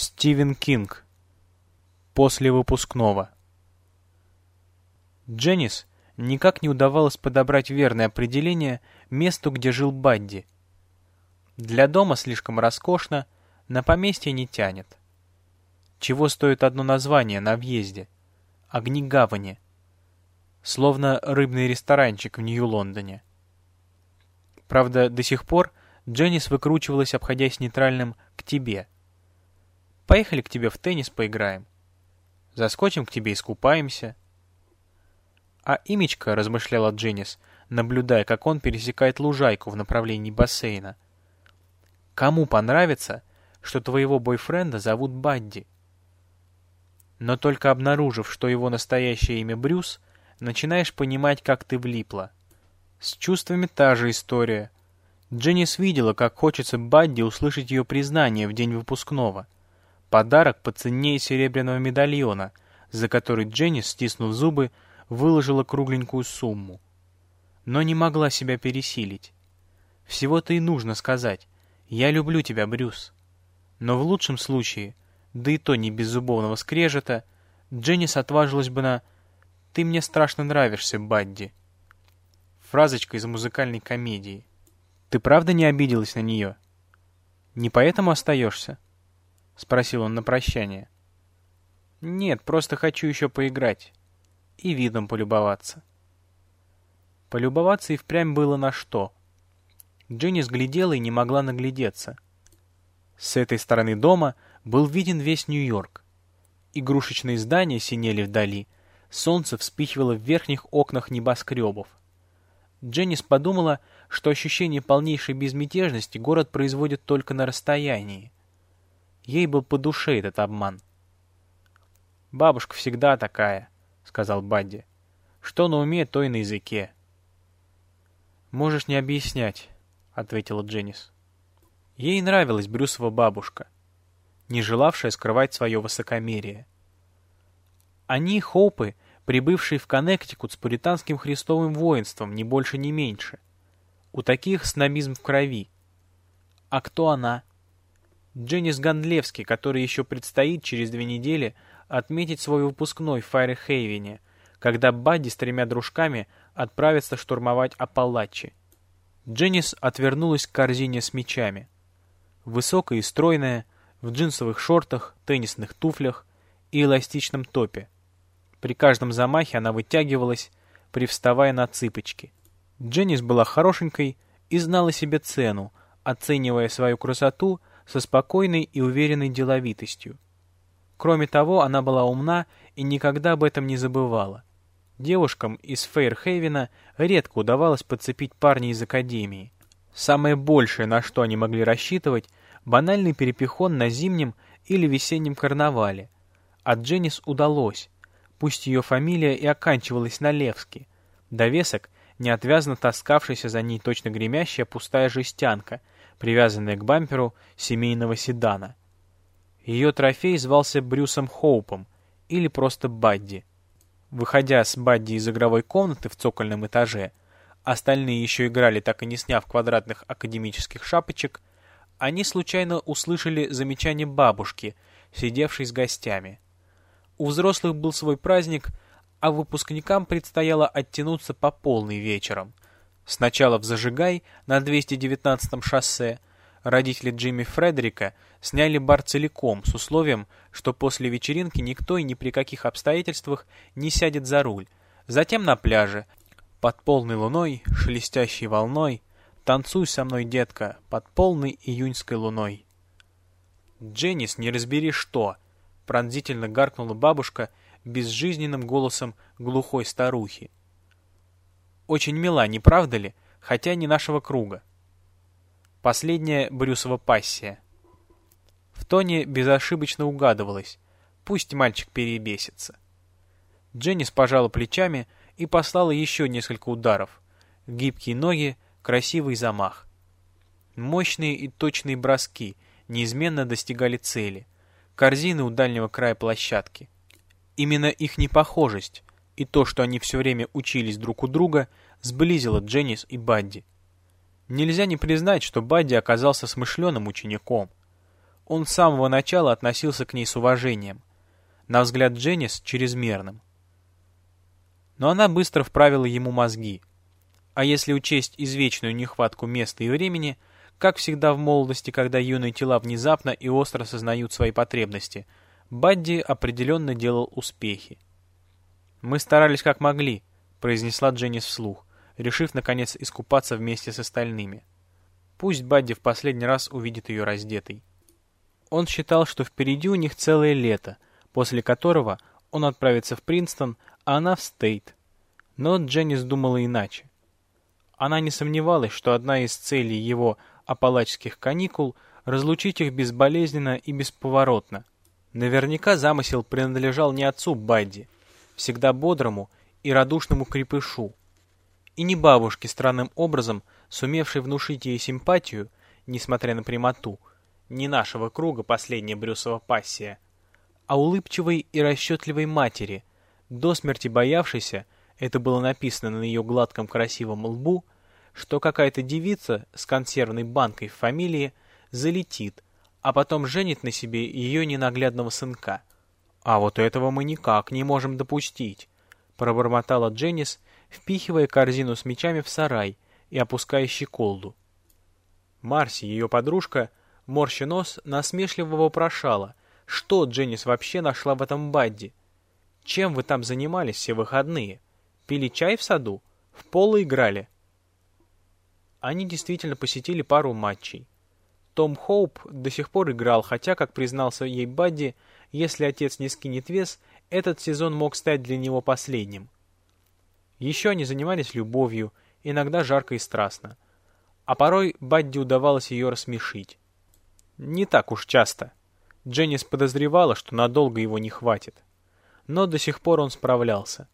Стивен Кинг. После выпускного. Дженнис никак не удавалось подобрать верное определение месту, где жил Бадди. Для дома слишком роскошно, на поместье не тянет. Чего стоит одно название на въезде? Огни гавани. Словно рыбный ресторанчик в Нью-Лондоне. Правда, до сих пор Дженнис выкручивалась, обходясь нейтральным «к тебе», Поехали к тебе в теннис поиграем. Заскочим к тебе и искупаемся. А имечко, размышляла Дженнис, наблюдая, как он пересекает лужайку в направлении бассейна. Кому понравится, что твоего бойфренда зовут Бадди? Но только обнаружив, что его настоящее имя Брюс, начинаешь понимать, как ты влипла. С чувствами та же история. Дженнис видела, как хочется Бадди услышать ее признание в день выпускного — Подарок поценнее серебряного медальона, за который Дженни, стиснув зубы, выложила кругленькую сумму. Но не могла себя пересилить. Всего-то и нужно сказать «Я люблю тебя, Брюс». Но в лучшем случае, да и то не без зубовного скрежета, Дженнис отважилась бы на «Ты мне страшно нравишься, Бадди». Фразочка из музыкальной комедии. Ты правда не обиделась на нее? Не поэтому остаешься? — спросил он на прощание. «Нет, просто хочу еще поиграть. И видом полюбоваться». Полюбоваться и впрямь было на что. Дженни сглядела и не могла наглядеться. С этой стороны дома был виден весь Нью-Йорк. Игрушечные здания синели вдали, солнце вспихивало в верхних окнах небоскребов. Дженнис подумала, что ощущение полнейшей безмятежности город производит только на расстоянии. Ей был по душе этот обман. «Бабушка всегда такая», — сказал Бадди. «Что на уме, то и на языке». «Можешь не объяснять», — ответила Дженнис. Ей нравилась Брюсова бабушка, не желавшая скрывать свое высокомерие. Они, Хоупы, прибывшие в Коннектикут с пуританским христовым воинством, ни больше, ни меньше. У таких снобизм в крови. А кто она? Дженнис Гандлевский, который еще предстоит через две недели отметить свой выпускной в Файрхейвене, когда Бадди с тремя дружками отправится штурмовать Апалачи. Дженнис отвернулась к корзине с мечами. Высокая и стройная, в джинсовых шортах, теннисных туфлях и эластичном топе. При каждом замахе она вытягивалась, привставая на цыпочки. Дженнис была хорошенькой и знала себе цену, оценивая свою красоту со спокойной и уверенной деловитостью. Кроме того, она была умна и никогда об этом не забывала. Девушкам из Фейрхейвена редко удавалось подцепить парня из академии. Самое большее, на что они могли рассчитывать, банальный перепихон на зимнем или весеннем карнавале. А Дженнис удалось, пусть ее фамилия и оканчивалась на Левски. Довесок неотвязно таскавшаяся за ней точно гремящая пустая жестянка — привязанная к бамперу семейного седана. Ее трофей звался Брюсом Хоупом или просто Бадди. Выходя с Бадди из игровой комнаты в цокольном этаже, остальные еще играли, так и не сняв квадратных академических шапочек, они случайно услышали замечание бабушки, сидевшей с гостями. У взрослых был свой праздник, а выпускникам предстояло оттянуться по полной вечером — Сначала в Зажигай на 219-м шоссе родители Джимми Фредерика сняли бар целиком с условием, что после вечеринки никто и ни при каких обстоятельствах не сядет за руль. Затем на пляже, под полной луной, шелестящей волной, танцуй со мной, детка, под полной июньской луной. Дженнис, не разбери что, пронзительно гаркнула бабушка безжизненным голосом глухой старухи. Очень мила, не правда ли? Хотя не нашего круга. Последняя Брюсова пассия. В тоне безошибочно угадывалось. Пусть мальчик перебесится. Дженнис пожала плечами и послала еще несколько ударов. Гибкие ноги, красивый замах. Мощные и точные броски неизменно достигали цели. Корзины у дальнего края площадки. Именно их непохожесть и то, что они все время учились друг у друга, сблизило Дженнис и Бадди. Нельзя не признать, что Бадди оказался смышленым учеником. он с самого начала относился к ней с уважением. На взгляд Дженнис чрезмерным. Но она быстро вправила ему мозги. А если учесть извечную нехватку места и времени, как всегда в молодости, когда юные тела внезапно и остро сознают свои потребности, Бадди определенно делал успехи. «Мы старались как могли», — произнесла Дженнис вслух, решив, наконец, искупаться вместе с остальными. Пусть Бадди в последний раз увидит ее раздетой. Он считал, что впереди у них целое лето, после которого он отправится в Принстон, а она в Стейт. Но Дженнис думала иначе. Она не сомневалась, что одна из целей его апалачских каникул — разлучить их безболезненно и бесповоротно. Наверняка замысел принадлежал не отцу Бадди, всегда бодрому и радушному крепышу, и не бабушке, странным образом сумевшей внушить ей симпатию, несмотря на прямоту, не нашего круга последняя Брюсова пассия, а улыбчивой и расчетливой матери, до смерти боявшейся, это было написано на ее гладком красивом лбу, что какая-то девица с консервной банкой в фамилии залетит, а потом женит на себе ее ненаглядного сынка. А вот этого мы никак не можем допустить, пробормотала Дженнис, впихивая корзину с мечами в сарай и опуская щеколду. Марси, ее подружка, морща нос, насмешливо вопрошала, что Дженнис вообще нашла в этом Бадди. Чем вы там занимались все выходные? Пили чай в саду? В поло играли? Они действительно посетили пару матчей. Том Хоуп до сих пор играл, хотя, как признался ей Бадди, если отец не скинет вес, этот сезон мог стать для него последним. Еще они занимались любовью, иногда жарко и страстно. А порой Бадди удавалось ее рассмешить. Не так уж часто. Дженнис подозревала, что надолго его не хватит. Но до сих пор он справлялся.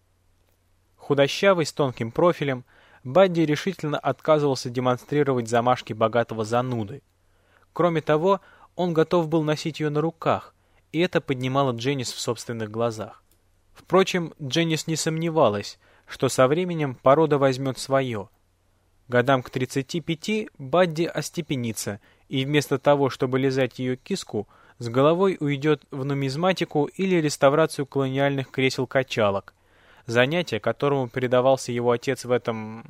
Худощавый, с тонким профилем, Бадди решительно отказывался демонстрировать замашки богатого зануды. Кроме того, он готов был носить ее на руках, и это поднимало Дженнис в собственных глазах. Впрочем, Дженнис не сомневалась, что со временем порода возьмет свое. Годам к 35 Бадди остепенится, и вместо того, чтобы лизать ее киску, с головой уйдет в нумизматику или реставрацию колониальных кресел-качалок – занятие, которому передавался его отец в этом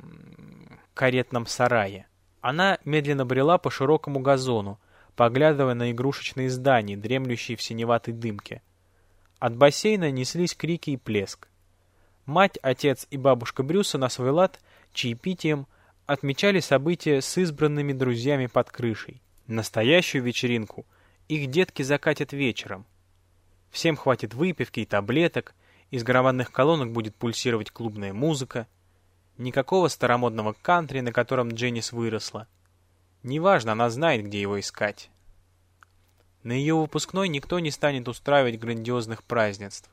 каретном сарае. Она медленно брела по широкому газону, поглядывая на игрушечные здания, дремлющие в синеватой дымке. От бассейна неслись крики и плеск. Мать, отец и бабушка Брюса на свой лад чаепитием отмечали события с избранными друзьями под крышей. Настоящую вечеринку их детки закатят вечером. Всем хватит выпивки и таблеток, из громадных колонок будет пульсировать клубная музыка. Никакого старомодного кантри, на котором Дженнис выросла. Неважно, она знает, где его искать. На ее выпускной никто не станет устраивать грандиозных празднеств.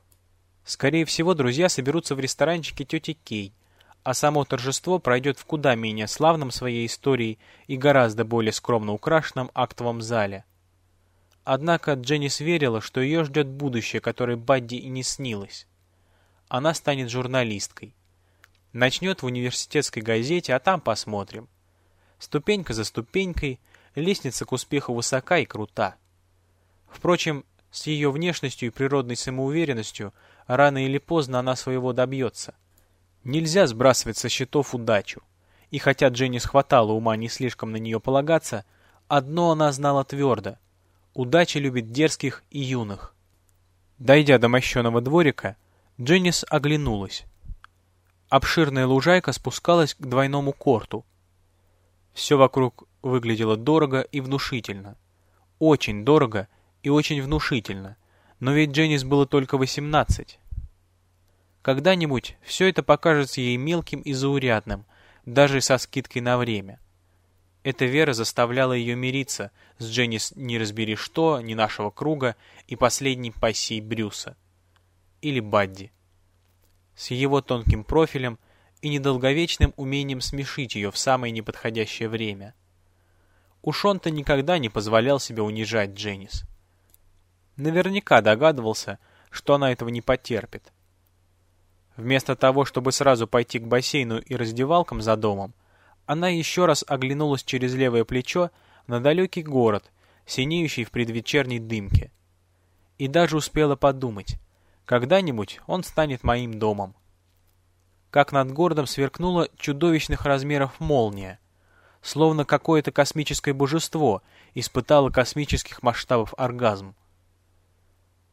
Скорее всего, друзья соберутся в ресторанчике тети Кей, а само торжество пройдет в куда менее славном своей историей и гораздо более скромно украшенном актовом зале. Однако Дженнис верила, что ее ждет будущее, которое Бадди и не снилось она станет журналисткой. Начнет в университетской газете, а там посмотрим. Ступенька за ступенькой, лестница к успеху высока и крута. Впрочем, с ее внешностью и природной самоуверенностью рано или поздно она своего добьется. Нельзя сбрасывать со счетов удачу. И хотя Дженни схватала ума не слишком на нее полагаться, одно она знала твердо. Удача любит дерзких и юных. Дойдя до мощеного дворика, Дженнис оглянулась. Обширная лужайка спускалась к двойному корту. Все вокруг выглядело дорого и внушительно. Очень дорого и очень внушительно. Но ведь Дженнис было только восемнадцать. Когда-нибудь все это покажется ей мелким и заурядным, даже со скидкой на время. Эта вера заставляла ее мириться с Дженнис не разбери что, не нашего круга и последней пассией Брюса или Бадди. С его тонким профилем и недолговечным умением смешить ее в самое неподходящее время. Уж он-то никогда не позволял себе унижать Дженнис. Наверняка догадывался, что она этого не потерпит. Вместо того, чтобы сразу пойти к бассейну и раздевалкам за домом, она еще раз оглянулась через левое плечо на далекий город, синеющий в предвечерней дымке. И даже успела подумать, когда-нибудь он станет моим домом. Как над городом сверкнула чудовищных размеров молния, словно какое-то космическое божество испытало космических масштабов оргазм.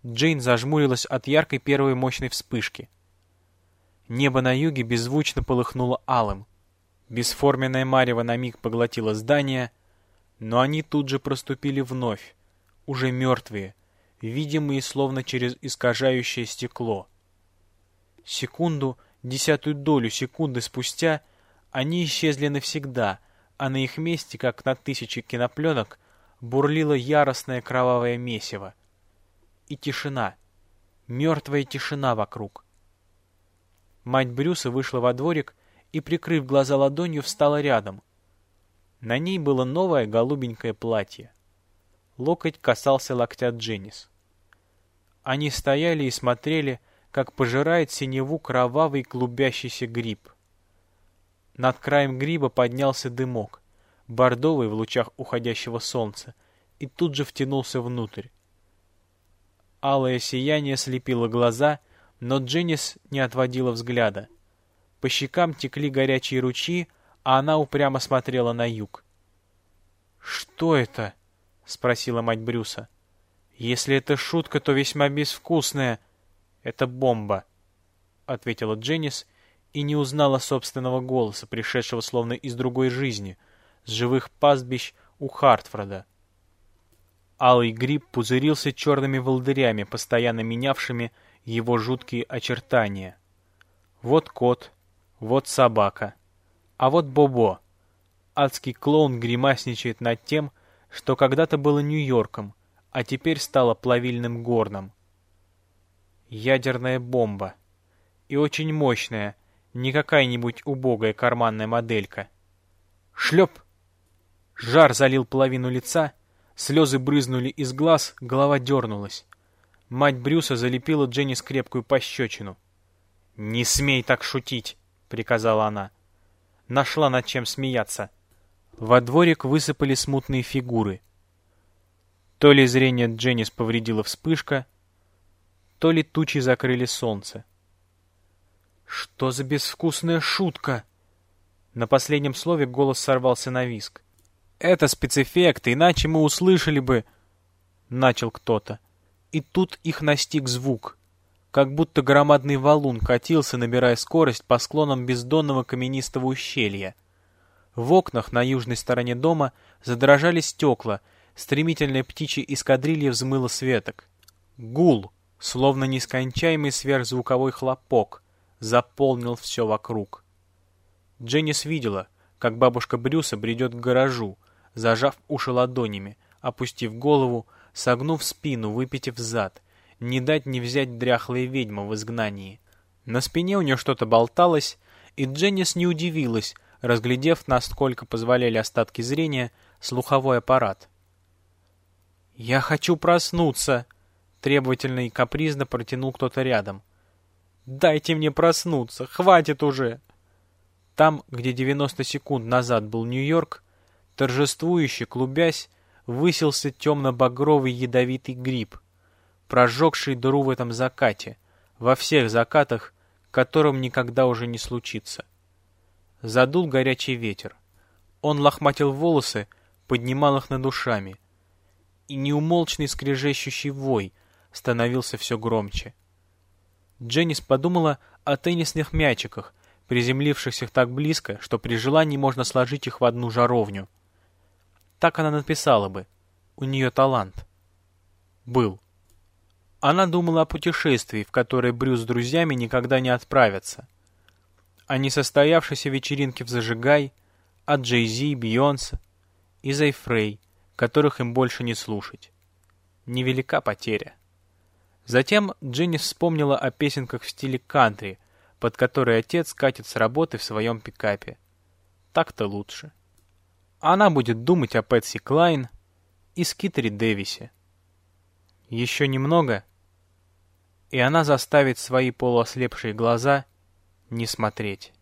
Джейн зажмурилась от яркой первой мощной вспышки. Небо на юге беззвучно полыхнуло алым. Бесформенная марево на миг поглотила здание, но они тут же проступили вновь, уже мертвые, видимые словно через искажающее стекло. Секунду, десятую долю секунды спустя, они исчезли навсегда, а на их месте, как на тысячи кинопленок, бурлило яростное кровавое месиво и тишина. Мертвая тишина вокруг. Мать Брюса вышла во дворик и, прикрыв глаза ладонью, встала рядом. На ней было новое голубенькое платье. Локоть касался локтя Дженнис. Они стояли и смотрели, как пожирает синеву кровавый клубящийся гриб. Над краем гриба поднялся дымок, бордовый в лучах уходящего солнца, и тут же втянулся внутрь. Алое сияние слепило глаза, но Дженнис не отводила взгляда. По щекам текли горячие ручьи, а она упрямо смотрела на юг. «Что это?» — спросила мать Брюса. «Если это шутка, то весьма безвкусная. Это бомба», — ответила Дженнис и не узнала собственного голоса, пришедшего словно из другой жизни, с живых пастбищ у Хартфорда. Алый гриб пузырился черными волдырями, постоянно менявшими его жуткие очертания. Вот кот, вот собака, а вот Бобо. Адский клоун гримасничает над тем, что когда-то было Нью-Йорком, а теперь стало плавильным горном. Ядерная бомба. И очень мощная, не какая-нибудь убогая карманная моделька. Шлеп! Жар залил половину лица, Слезы брызнули из глаз, голова дернулась. Мать Брюса залепила Дженни скрепкую пощечину. «Не смей так шутить!» — приказала она. Нашла над чем смеяться. Во дворик высыпали смутные фигуры. То ли зрение Дженнис повредила вспышка, то ли тучи закрыли солнце. «Что за безвкусная шутка?» На последнем слове голос сорвался на виск. Это спецэффекты, иначе мы услышали бы... Начал кто-то. И тут их настиг звук. Как будто громадный валун катился, набирая скорость по склонам бездонного каменистого ущелья. В окнах на южной стороне дома задрожали стекла, стремительная птичья эскадрилья взмыла светок. Гул, словно нескончаемый сверхзвуковой хлопок, заполнил все вокруг. Дженнис видела, как бабушка Брюса бредет к гаражу, зажав уши ладонями, опустив голову, согнув спину, выпитив зад. Не дать не взять дряхлая ведьма в изгнании. На спине у нее что-то болталось, и Дженнис не удивилась, разглядев, насколько позволяли остатки зрения, слуховой аппарат. «Я хочу проснуться!» — требовательно и капризно протянул кто-то рядом. «Дайте мне проснуться! Хватит уже!» Там, где 90 секунд назад был Нью-Йорк, торжествующе клубясь, высился темно-багровый ядовитый гриб, прожегший дыру в этом закате, во всех закатах, которым никогда уже не случится. Задул горячий ветер. Он лохматил волосы, поднимал их над душами, и неумолчный скрежещущий вой становился все громче. Дженнис подумала о теннисных мячиках, приземлившихся так близко, что при желании можно сложить их в одну жаровню — так она написала бы. У нее талант. Был. Она думала о путешествии, в которое Брюс с друзьями никогда не отправятся. О несостоявшейся вечеринке в Зажигай, о Джей-Зи, Бейонсе и Зайфрей, которых им больше не слушать. Невелика потеря. Затем Дженни вспомнила о песенках в стиле кантри, под которые отец катит с работы в своем пикапе. Так-то лучше. Она будет думать о Пэтси Клайн и Скиттере Дэвисе. Еще немного, и она заставит свои полуослепшие глаза не смотреть.